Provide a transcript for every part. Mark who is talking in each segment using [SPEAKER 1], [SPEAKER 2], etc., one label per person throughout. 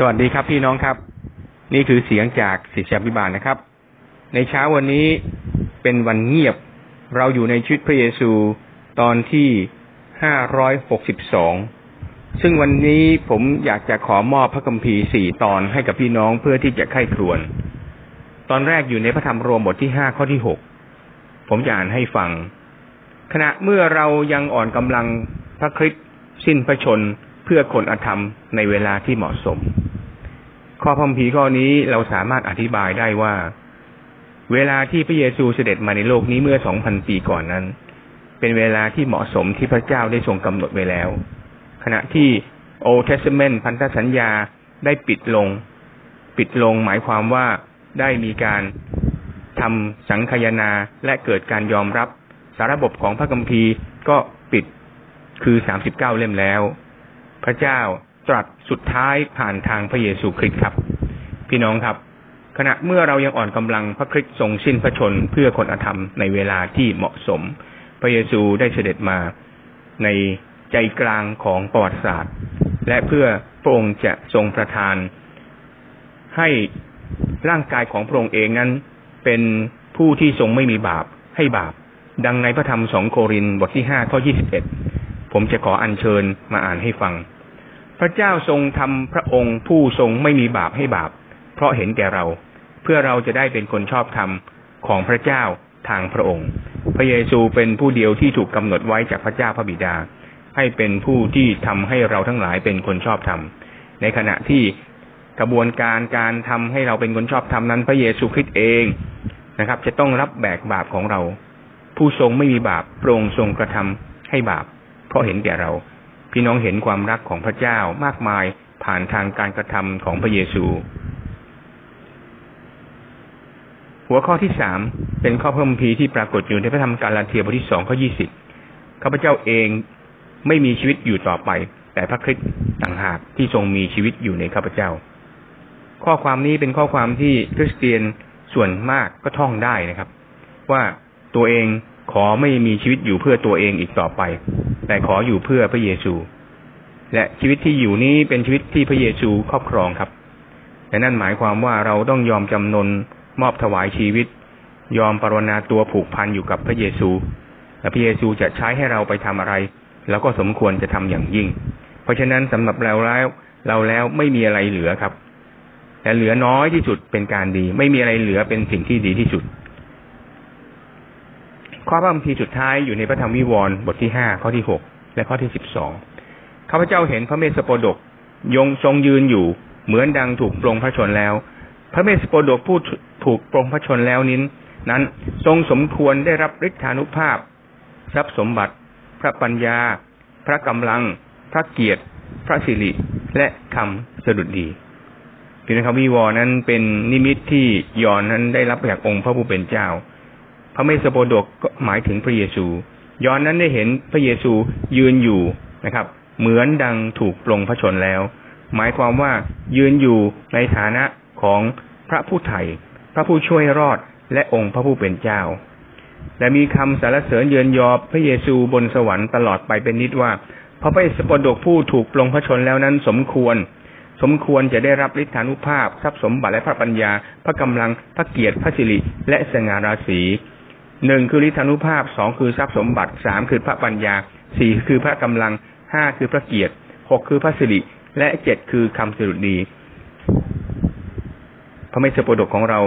[SPEAKER 1] สวัสดีครับพี่น้องครับ นี่คือเสียงจากศิษยาพิบาลนะครับ ในเช้าวันนี้เป็นวันเงียบเราอยู่ในชีวิตพระเยซูตอนที่ห้าร้อยหกสิบสองซึ่งวันนี้ผมอยากจะขอมอบพระคัมภีร์สี่ตอนให้กับพี่น้องเพื่อที่จะไข้ครวน ตอนแรกอยู่ในพระธรรมโรมบทที่ห้าข้อที่หกผมจะอ่านให้ฟัง ขณะเมื่อเรายังอ่อนกำลังพระคริสต์สิ้นพระชนเพื่อคนอธรรมในเวลาที่เหมาะสม ข้อพัมพีข้อนี้เราสามารถอธิบายได้ว่า เวลาที่พระเยซูเสด็จมาในโลกนี้เมื่อสองพันปีก่อนนั้น เป็นเวลาที่เหมาะสมที่พระเจ้าได้ทรงกำหนดไว้แล้ว ขณะที่โอเทสเมนพันธสัญญาได้ปิดลง ปิดลงหมายความว่าได้มีการทำสังคยนาและเกิดการยอมรับสารบบของพระคัมภีร์ก็ปิดคือสามสิบเก้าเล่มแล้ว พระเจ้า ตรัสสุดท้ายผ่านทางพระเยซูคริสต์ครับ พี่น้องครับ ขณะเมื่อเรายังอ่อนกำลังพระคริสต์ทรงสิ้นพระชนเพื่อคนอธรรมในเวลาที่เหมาะสม พระเยซูได้เสด็จมาในใจกลางของประวัติศาสตร์ และเพื่อพระองค์จะทรงประทาน ให้ร่างกายของพระองค์เองนั้น เป็นผู้ที่ทรงไม่มีบาปให้บาป ดังในพระธรรมสองโครินบทที่ห้าข้อยี่สิบเอ็ดผมจะขออัญเชิญมาอ่านให้ฟัง พระเจ้าทรงทำพระองค์ผู้ทรงไม่มีบาปให้บาป เพราะเห็นแก่เรา เพื่อเราจะได้เป็นคนชอบธรรมของพระเจ้าทางพระองค์ พระเยซูเป็นผู้เดียวที่ถูกกำหนดไว้จากพระเจ้าพระบิดา ให้เป็นผู้ที่ทำให้เราทั้งหลายเป็นคนชอบธรรม ในขณะที่กระบวนการการทำให้เราเป็นคนชอบธรรมนั้น พระเยซูคริสต์เองนะครับ จะต้องรับแบกบาปของเรา ผู้ทรงไม่มีบาปโปรงทรงกระทำให้บาป เพราะเห็นแก่เรา พี่น้องเห็นความรักของพระเจ้ามากมายผ่านทางการกระทำของพระเยซู หัวข้อที่สามเป็นข้อเพิ่มพีที่ปรากฏอยู่ในพระธรรมกาลาเทียบทที่สองข้อยี่สิบข้าพเจ้าเองไม่มีชีวิตอยู่ต่อไป แต่พระคริสต์ต่างหากที่ทรงมีชีวิตอยู่ในข้าพเจ้า ข้อความนี้เป็นข้อความที่คริสเตียนส่วนมากก็ท่องได้นะครับ ว่าตัวเองขอไม่มีชีวิตอยู่เพื่อตัวเองอีกต่อไป แต่ขออยู่เพื่อพระเยซู และชีวิตที่อยู่นี้เป็นชีวิตที่พระเยซูครอบครองครับแต่นั่นหมายความว่าเราต้องยอมจำนนมอบถวายชีวิต ยอมปรนนาตัวผูกพันอยู่กับพระเยซูและพระเยซูจะใช้ให้เราไปทำอะไรเราก็สมควรจะทำอย่างยิ่ง เพราะฉะนั้นสำหรับเราแล้วเราแล้วไม่มีอะไรเหลือครับ แต่เหลือน้อยที่สุดเป็นการดี ไม่มีอะไรเหลือเป็นสิ่งที่ดีที่สุด ข้อพระคัมภีร์สุดท้ายอยู่ในพระธรรมวิวรณ์บทที่ห้าข้อที่หกและข้อที่สิบสองข้าพเจ้าเห็นพระเมสสโปดกยงทรงยืนอยู่ เหมือนดังถูกปรงพระชนแล้ว พระเมสสโปดกผู้ถูกปรงพระชนแล้วนิ้น นั้นทรงสมควรได้รับฤทธานุภาพ ทรัพย์สมบัติ พระปัญญา พระกำลัง พระเกียรติ พระสิริและคำสดุดดีพี่นะครับวิวรนั้นเป็นนิมิตที่ยอนนั้นได้รับจากองค์พระผู้เป็นเจ้า ระเมสโปดกก็หมายถึงพระเยซูย้อนนั้นได้เห็นพระเยซูยืนอยู่นะครับ เหมือนดังถูกปลงพระชนแล้ว หมายความว่ายืนอยู่ในฐานะของพระผู้ไถ่พระผู้ช่วยรอดและองค์พระผู้เป็นเจ้า และมีคำสรรเสริญเยือนยอพระเยซูบนสวรรค์ตลอดไปเป็นนิดว่าพระเมสโปดกผู้ถูกปลงพระชนแล้วนั้นสมควร สมควรจะได้รับฤทธานุภาพ ทรัพย์สมบัติและพระปัญญา พระกำลังพระเกียรติพระสิริและสง่าราศี หนึ่งคือฤทธานุภาพสองคือทรัพย์สมบัติสามคือพระปัญญาสี่คือพระกำลังห้าคือพระเกียรติหกคือพระสิริและเจ็ดคือคำสรุดี พระเมสสโปดกของเรา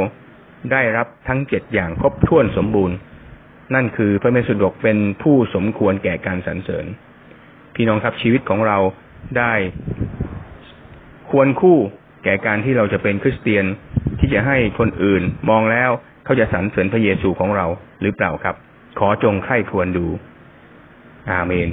[SPEAKER 1] ได้รับทั้งเจ็ดอย่างครบถ้วนสมบูรณ์ นั่นคือพระเมสสดกเป็นผู้สมควรแก่การสรรเสริญ พี่น้องครับชีวิตของเราได้ควรคู่แก่การที่เราจะเป็นคริสเตียนที่จะให้คนอื่นมองแล้ว เขาจะสรรเสริญพระเยซูของเราหรือเปล่าครับ ขอจงไข้ควรดู อาเมน